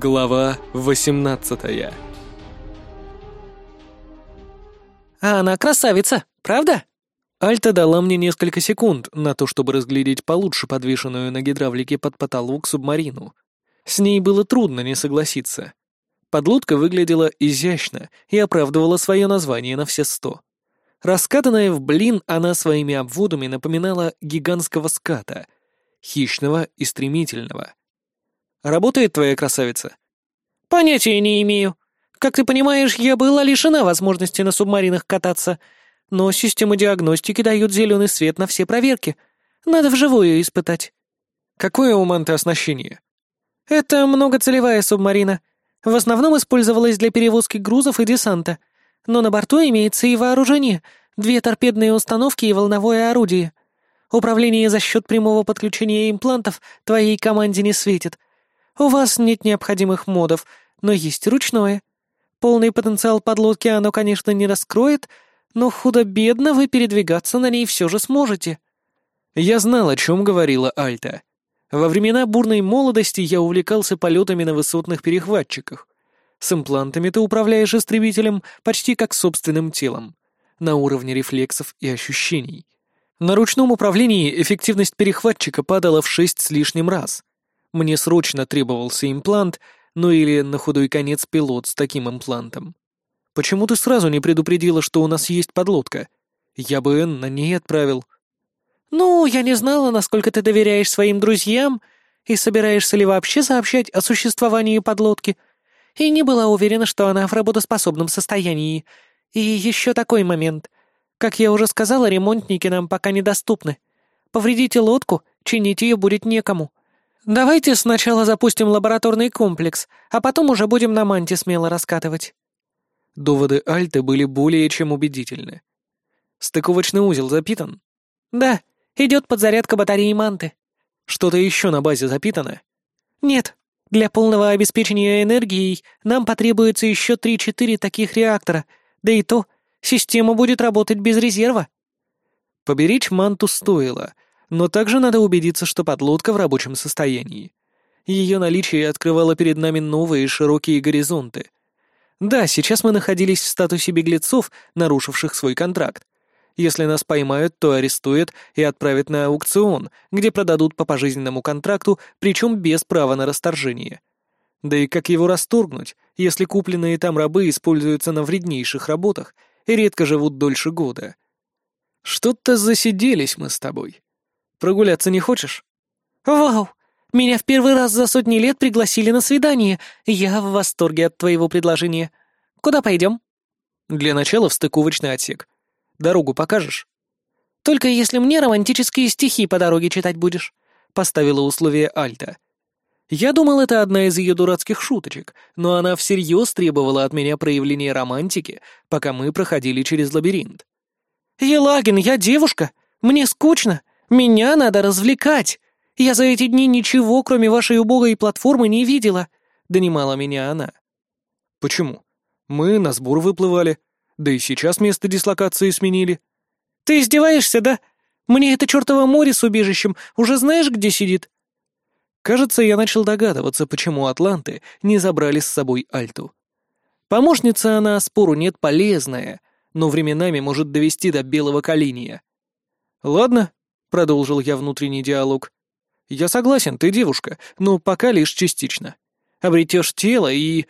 Глава 18 А она красавица, правда? Альта дала мне несколько секунд на то, чтобы разглядеть получше подвешенную на гидравлике под потолок субмарину. С ней было трудно не согласиться. Подлодка выглядела изящно и оправдывала свое название на все сто. Раскатанная в блин, она своими обводами напоминала гигантского ската, хищного и стремительного. «Работает твоя красавица?» Понятия не имею. Как ты понимаешь, я была лишена возможности на субмаринах кататься, но системы диагностики дают зеленый свет на все проверки. Надо вживую испытать. Какое у манты оснащение? Это многоцелевая субмарина. В основном использовалась для перевозки грузов и десанта. Но на борту имеется и вооружение, две торпедные установки и волновое орудие. Управление за счет прямого подключения имплантов твоей команде не светит. У вас нет необходимых модов, но есть ручное. Полный потенциал подлодки оно, конечно, не раскроет, но худо-бедно вы передвигаться на ней все же сможете. Я знал, о чем говорила Альта. Во времена бурной молодости я увлекался полетами на высотных перехватчиках. С имплантами ты управляешь истребителем почти как собственным телом, на уровне рефлексов и ощущений. На ручном управлении эффективность перехватчика падала в шесть с лишним раз. Мне срочно требовался имплант, ну или на худой конец пилот с таким имплантом. Почему ты сразу не предупредила, что у нас есть подлодка? Я бы Энн на ней отправил. «Ну, я не знала, насколько ты доверяешь своим друзьям и собираешься ли вообще сообщать о существовании подлодки, и не была уверена, что она в работоспособном состоянии. И еще такой момент. Как я уже сказала, ремонтники нам пока недоступны. Повредите лодку, чинить ее будет некому. Давайте сначала запустим лабораторный комплекс, а потом уже будем на манте смело раскатывать». Доводы Альты были более чем убедительны. «Стыковочный узел запитан?» «Да, идет подзарядка батареи манты». «Что-то еще на базе запитано?» «Нет. Для полного обеспечения энергией нам потребуется еще 3-4 таких реактора, да и то, система будет работать без резерва». Поберечь манту стоило, но также надо убедиться, что подлодка в рабочем состоянии. Ее наличие открывало перед нами новые широкие горизонты. Да, сейчас мы находились в статусе беглецов, нарушивших свой контракт. Если нас поймают, то арестуют и отправят на аукцион, где продадут по пожизненному контракту, причем без права на расторжение. Да и как его расторгнуть, если купленные там рабы используются на вреднейших работах и редко живут дольше года? Что-то засиделись мы с тобой. Прогуляться не хочешь? Вау! Меня в первый раз за сотни лет пригласили на свидание. Я в восторге от твоего предложения. Куда пойдем? Для начала в стыковочный отсек. Дорогу покажешь? Только если мне романтические стихи по дороге читать будешь, поставила условие Альта. Я думал, это одна из ее дурацких шуточек, но она всерьез требовала от меня проявления романтики, пока мы проходили через лабиринт. «Елагин, я девушка. Мне скучно. Меня надо развлекать. Я за эти дни ничего, кроме вашей убогой платформы, не видела», — донимала меня она. «Почему? Мы на сбор выплывали, да и сейчас место дислокации сменили». «Ты издеваешься, да? Мне это чертово море с убежищем уже знаешь, где сидит?» Кажется, я начал догадываться, почему атланты не забрали с собой Альту. Помощница она, спору нет, полезная, но временами может довести до белого коления. «Ладно, — продолжил я внутренний диалог. «Я согласен, ты девушка, но пока лишь частично. Обретешь тело и...»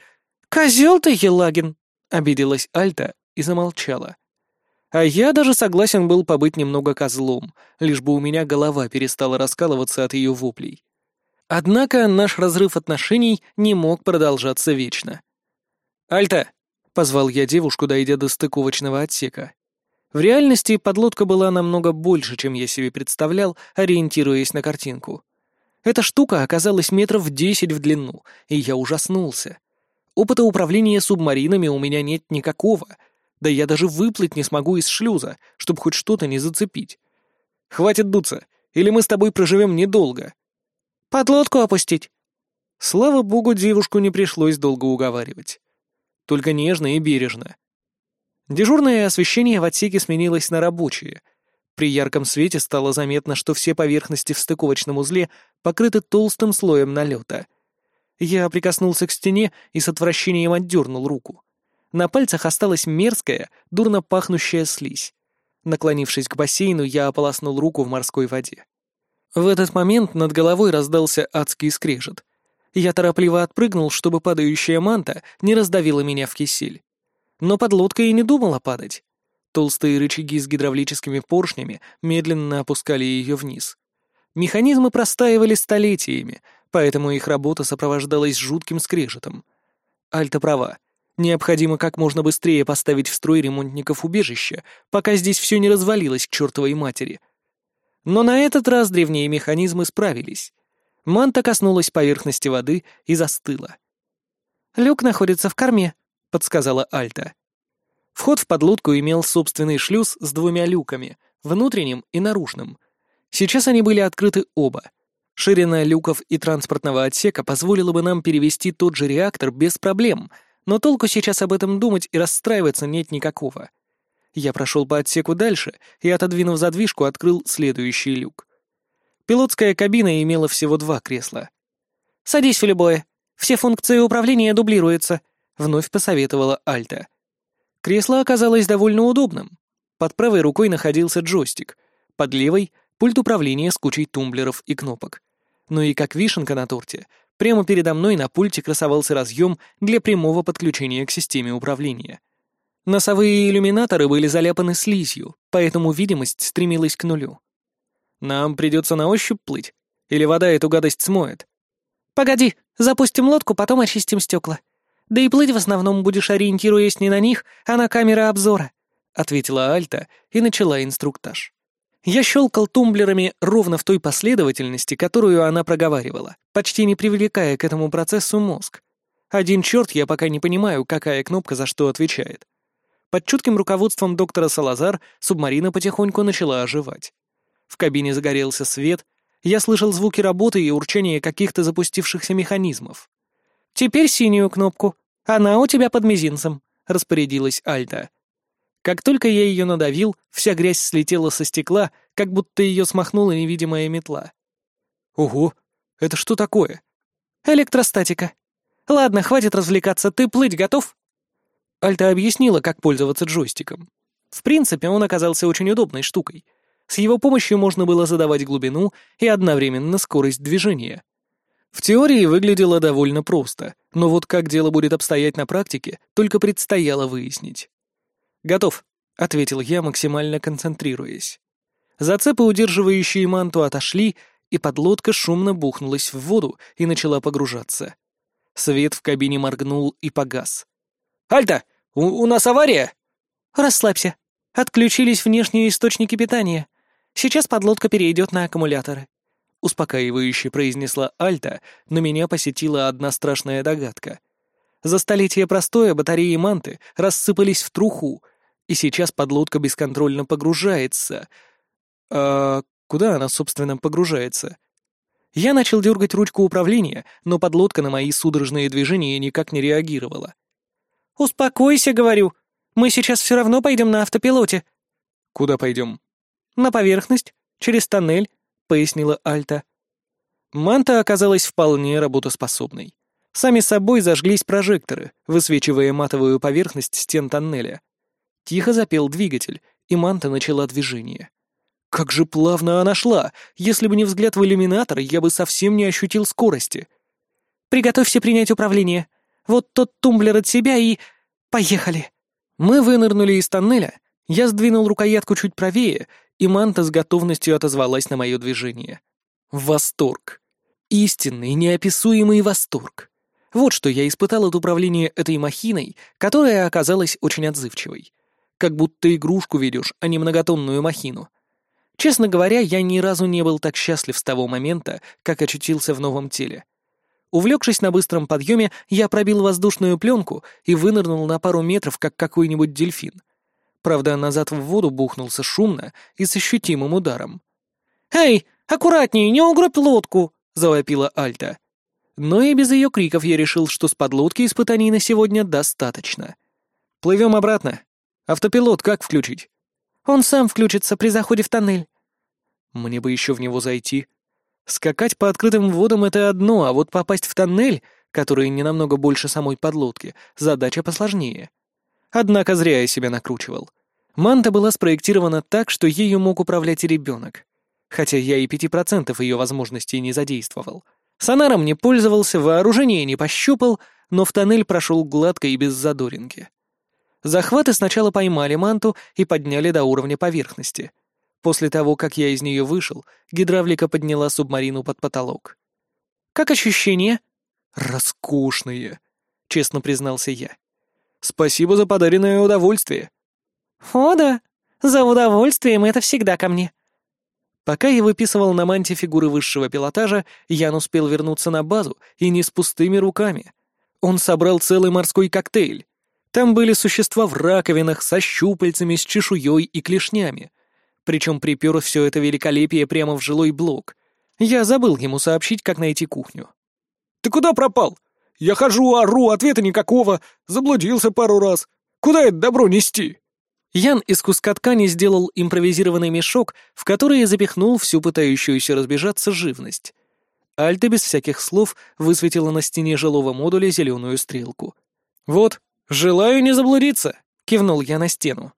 «Козел ты, Елагин!» — обиделась Альта и замолчала. А я даже согласен был побыть немного козлом, лишь бы у меня голова перестала раскалываться от ее воплей. Однако наш разрыв отношений не мог продолжаться вечно. «Альта!» — позвал я девушку, дойдя до стыковочного отсека. В реальности подлодка была намного больше, чем я себе представлял, ориентируясь на картинку. Эта штука оказалась метров десять в длину, и я ужаснулся. Опыта управления субмаринами у меня нет никакого, да я даже выплыть не смогу из шлюза, чтобы хоть что-то не зацепить. Хватит дуться, или мы с тобой проживем недолго. Подлодку опустить. Слава богу, девушку не пришлось долго уговаривать. Только нежно и бережно. Дежурное освещение в отсеке сменилось на рабочее. При ярком свете стало заметно, что все поверхности в стыковочном узле покрыты толстым слоем налета. Я прикоснулся к стене и с отвращением отдернул руку. На пальцах осталась мерзкая, дурно пахнущая слизь. Наклонившись к бассейну, я ополоснул руку в морской воде. В этот момент над головой раздался адский скрежет. Я торопливо отпрыгнул, чтобы падающая манта не раздавила меня в кисель. Но подлодка и не думала падать. Толстые рычаги с гидравлическими поршнями медленно опускали ее вниз. Механизмы простаивали столетиями, поэтому их работа сопровождалась жутким скрежетом. Альта права. Необходимо как можно быстрее поставить в строй ремонтников убежища, пока здесь все не развалилось к чертовой матери. Но на этот раз древние механизмы справились. Манта коснулась поверхности воды и застыла. «Люк находится в корме», — подсказала Альта. Вход в подлодку имел собственный шлюз с двумя люками, внутренним и наружным. Сейчас они были открыты оба — Ширина люков и транспортного отсека позволила бы нам перевести тот же реактор без проблем, но толку сейчас об этом думать и расстраиваться нет никакого. Я прошел по отсеку дальше и, отодвинув задвижку, открыл следующий люк. Пилотская кабина имела всего два кресла. «Садись в любое. Все функции управления дублируются», — вновь посоветовала Альта. Кресло оказалось довольно удобным. Под правой рукой находился джойстик, под левой — пульт управления с кучей тумблеров и кнопок. Ну и как вишенка на торте, прямо передо мной на пульте красовался разъем для прямого подключения к системе управления. Носовые иллюминаторы были заляпаны слизью, поэтому видимость стремилась к нулю. Нам придется на ощупь плыть? Или вода эту гадость смоет? Погоди, запустим лодку, потом очистим стекла. Да и плыть в основном будешь, ориентируясь не на них, а на камеры обзора, — ответила Альта и начала инструктаж. Я щелкал тумблерами ровно в той последовательности, которую она проговаривала, почти не привлекая к этому процессу мозг. Один черт я пока не понимаю, какая кнопка за что отвечает. Под чутким руководством доктора Салазар субмарина потихоньку начала оживать. В кабине загорелся свет, я слышал звуки работы и урчание каких-то запустившихся механизмов. «Теперь синюю кнопку. Она у тебя под мизинцем», — распорядилась Альта. Как только я ее надавил, вся грязь слетела со стекла, как будто ее смахнула невидимая метла. Ого, это что такое? Электростатика. Ладно, хватит развлекаться, ты плыть готов? Альта объяснила, как пользоваться джойстиком. В принципе, он оказался очень удобной штукой. С его помощью можно было задавать глубину и одновременно скорость движения. В теории выглядело довольно просто, но вот как дело будет обстоять на практике, только предстояло выяснить. «Готов», — ответил я, максимально концентрируясь. Зацепы, удерживающие манту, отошли, и подлодка шумно бухнулась в воду и начала погружаться. Свет в кабине моргнул и погас. «Альта! У, у нас авария!» «Расслабься. Отключились внешние источники питания. Сейчас подлодка перейдет на аккумуляторы», — успокаивающе произнесла Альта, но меня посетила одна страшная догадка. За столетия простоя батареи манты рассыпались в труху, и сейчас подлодка бесконтрольно погружается. А куда она, собственно, погружается? Я начал дергать ручку управления, но подлодка на мои судорожные движения никак не реагировала. «Успокойся, говорю. Мы сейчас все равно пойдем на автопилоте». «Куда пойдем?» «На поверхность, через тоннель», — пояснила Альта. Манта оказалась вполне работоспособной. Сами собой зажглись прожекторы, высвечивая матовую поверхность стен тоннеля. Тихо запел двигатель, и манта начала движение. Как же плавно она шла! Если бы не взгляд в иллюминатор, я бы совсем не ощутил скорости. «Приготовься принять управление. Вот тот тумблер от себя и... Поехали!» Мы вынырнули из тоннеля, я сдвинул рукоятку чуть правее, и манта с готовностью отозвалась на мое движение. Восторг! Истинный, неописуемый восторг! Вот что я испытал от управления этой махиной, которая оказалась очень отзывчивой. Как будто игрушку ведешь, а не многотонную махину. Честно говоря, я ни разу не был так счастлив с того момента, как очутился в новом теле. Увлекшись на быстром подъеме, я пробил воздушную пленку и вынырнул на пару метров, как какой-нибудь дельфин. Правда, назад в воду бухнулся шумно и с ощутимым ударом. «Эй, аккуратней, не угробь лодку!» — завопила Альта. Но и без ее криков я решил, что с подлодки испытаний на сегодня достаточно. Плывем обратно. Автопилот как включить? Он сам включится при заходе в тоннель. Мне бы еще в него зайти. Скакать по открытым водам — это одно, а вот попасть в тоннель которые не намного больше самой подлодки, задача посложнее. Однако зря я себя накручивал. Манта была спроектирована так, что ею мог управлять и ребенок. Хотя я и пяти процентов ее возможностей не задействовал. Сонаром не пользовался, вооружение не пощупал, но в тоннель прошел гладко и без задоринки. Захваты сначала поймали манту и подняли до уровня поверхности. После того, как я из нее вышел, гидравлика подняла субмарину под потолок. «Как ощущения?» «Роскошные», — честно признался я. «Спасибо за подаренное удовольствие». «О да, за удовольствием это всегда ко мне». Пока я выписывал на манте фигуры высшего пилотажа, Ян успел вернуться на базу и не с пустыми руками. Он собрал целый морской коктейль. Там были существа в раковинах, со щупальцами, с чешуей и клешнями. Причем припер все это великолепие прямо в жилой блок. Я забыл ему сообщить, как найти кухню. «Ты куда пропал? Я хожу, ору, ответа никакого. Заблудился пару раз. Куда это добро нести?» Ян из куска ткани сделал импровизированный мешок, в который запихнул всю пытающуюся разбежаться живность. Альта без всяких слов высветила на стене жилого модуля зеленую стрелку. «Вот, желаю не заблудиться!» — кивнул я на стену.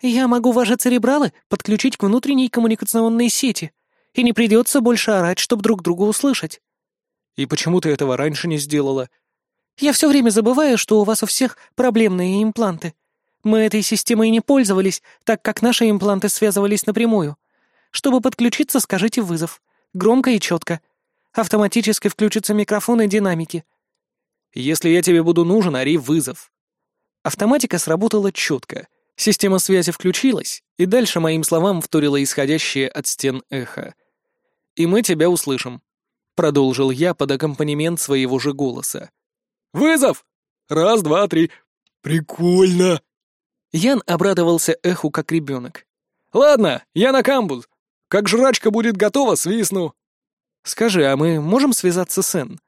«Я могу ваши церебралы подключить к внутренней коммуникационной сети, и не придется больше орать, чтобы друг друга услышать». «И почему ты этого раньше не сделала?» «Я все время забываю, что у вас у всех проблемные импланты. Мы этой системой не пользовались, так как наши импланты связывались напрямую. Чтобы подключиться, скажите вызов. Громко и четко. Автоматически включатся микрофоны и динамики. Если я тебе буду нужен, ори вызов. Автоматика сработала четко. Система связи включилась, и дальше моим словам вторило исходящее от стен эхо. «И мы тебя услышим», — продолжил я под аккомпанемент своего же голоса. «Вызов! Раз, два, три. Прикольно!» Ян обрадовался эху как ребенок. «Ладно, я на камбуз. Как жрачка будет готова, свистну». «Скажи, а мы можем связаться с Энн?»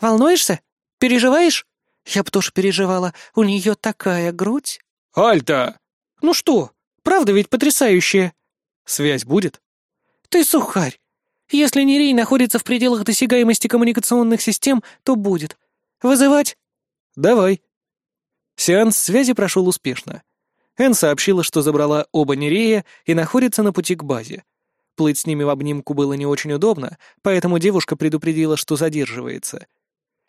«Волнуешься? Переживаешь? Я б тоже переживала. У нее такая грудь». «Альта!» «Ну что, правда ведь потрясающая?» «Связь будет?» «Ты сухарь. Если Нерей находится в пределах досягаемости коммуникационных систем, то будет. Вызывать?» «Давай». Сеанс связи прошел успешно. Энн сообщила, что забрала оба Нерея и находится на пути к базе. Плыть с ними в обнимку было не очень удобно, поэтому девушка предупредила, что задерживается.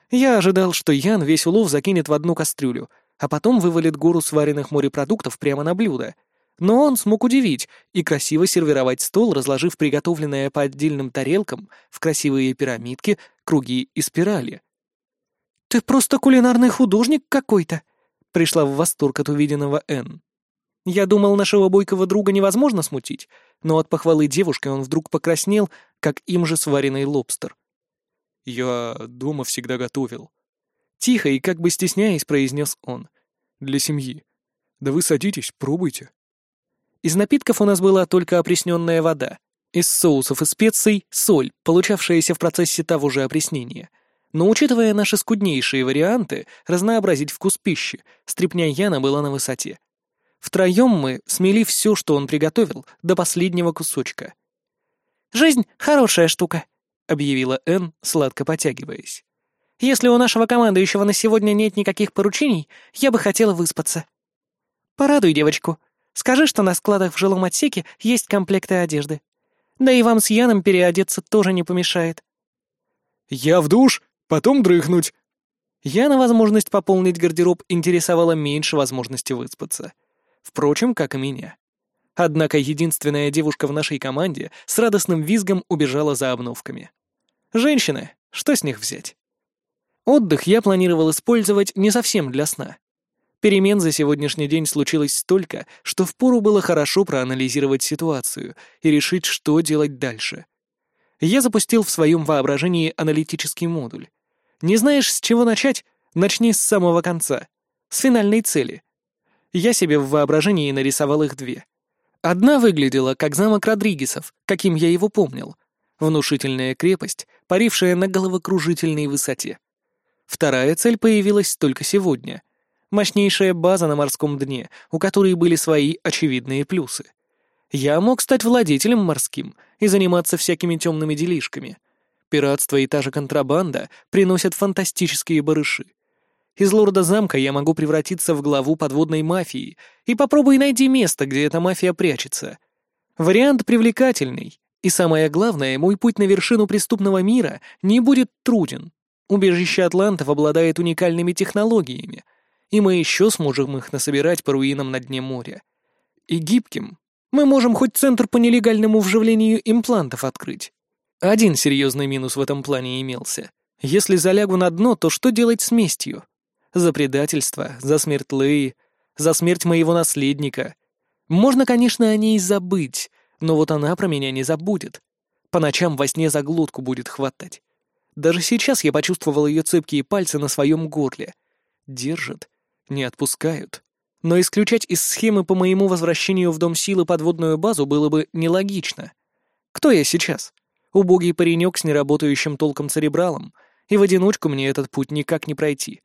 Я ожидал, что Ян весь улов закинет в одну кастрюлю, а потом вывалит гору сваренных морепродуктов прямо на блюдо. Но он смог удивить и красиво сервировать стол, разложив приготовленное по отдельным тарелкам в красивые пирамидки, круги и спирали. «Ты просто кулинарный художник какой-то!» — пришла в восторг от увиденного Энн. Я думал, нашего бойкого друга невозможно смутить, но от похвалы девушки он вдруг покраснел, как им же сваренный лобстер. «Я дома всегда готовил». Тихо и как бы стесняясь произнес он. «Для семьи. Да вы садитесь, пробуйте». Из напитков у нас была только опресненная вода. Из соусов и специй — соль, получавшаяся в процессе того же опреснения. Но учитывая наши скуднейшие варианты, разнообразить вкус пищи, стрепня Яна была на высоте. Втроем мы смели все, что он приготовил, до последнего кусочка. «Жизнь — хорошая штука», — объявила Энн, сладко потягиваясь. «Если у нашего командующего на сегодня нет никаких поручений, я бы хотела выспаться». «Порадуй девочку. Скажи, что на складах в жилом отсеке есть комплекты одежды. Да и вам с Яном переодеться тоже не помешает». «Я в душ, потом дрыхнуть». Яна возможность пополнить гардероб интересовала меньше возможности выспаться. Впрочем, как и меня. Однако единственная девушка в нашей команде с радостным визгом убежала за обновками. Женщины, что с них взять? Отдых я планировал использовать не совсем для сна. Перемен за сегодняшний день случилось столько, что впору было хорошо проанализировать ситуацию и решить, что делать дальше. Я запустил в своем воображении аналитический модуль. Не знаешь, с чего начать? Начни с самого конца, с финальной цели — я себе в воображении нарисовал их две. Одна выглядела как замок Родригесов, каким я его помнил. Внушительная крепость, парившая на головокружительной высоте. Вторая цель появилась только сегодня. Мощнейшая база на морском дне, у которой были свои очевидные плюсы. Я мог стать владетелем морским и заниматься всякими темными делишками. Пиратство и та же контрабанда приносят фантастические барыши. Из лорда замка я могу превратиться в главу подводной мафии и попробуй найти место, где эта мафия прячется. Вариант привлекательный, и самое главное, мой путь на вершину преступного мира не будет труден. Убежище атлантов обладает уникальными технологиями, и мы еще сможем их насобирать по руинам на дне моря. И гибким. Мы можем хоть центр по нелегальному вживлению имплантов открыть. Один серьезный минус в этом плане имелся. Если залягу на дно, то что делать с местью? За предательство, за смерть Леи, за смерть моего наследника. Можно, конечно, о ней забыть, но вот она про меня не забудет. По ночам во сне за глотку будет хватать. Даже сейчас я почувствовал ее цепкие пальцы на своем горле. Держат, не отпускают. Но исключать из схемы по моему возвращению в Дом Силы подводную базу было бы нелогично. Кто я сейчас? Убогий паренек с неработающим толком церебралом, и в одиночку мне этот путь никак не пройти.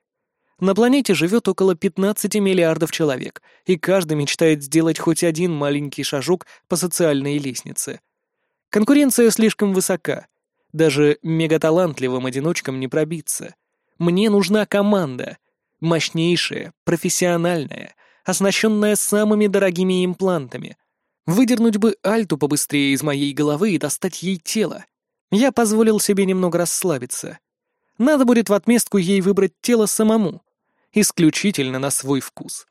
На планете живет около 15 миллиардов человек, и каждый мечтает сделать хоть один маленький шажок по социальной лестнице. Конкуренция слишком высока. Даже мегаталантливым одиночкам не пробиться. Мне нужна команда. Мощнейшая, профессиональная, оснащенная самыми дорогими имплантами. Выдернуть бы Альту побыстрее из моей головы и достать ей тело. Я позволил себе немного расслабиться. Надо будет в отместку ей выбрать тело самому исключительно на свой вкус.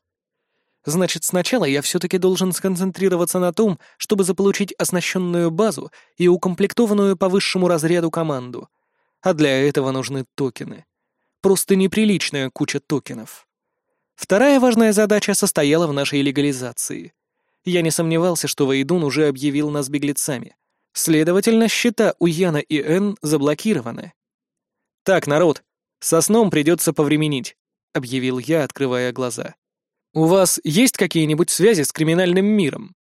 Значит, сначала я все-таки должен сконцентрироваться на том, чтобы заполучить оснащенную базу и укомплектованную по высшему разряду команду. А для этого нужны токены. Просто неприличная куча токенов. Вторая важная задача состояла в нашей легализации. Я не сомневался, что Вейдун уже объявил нас беглецами. Следовательно, счета у Яна и Н заблокированы. Так, народ, со сном придется повременить объявил я, открывая глаза. «У вас есть какие-нибудь связи с криминальным миром?»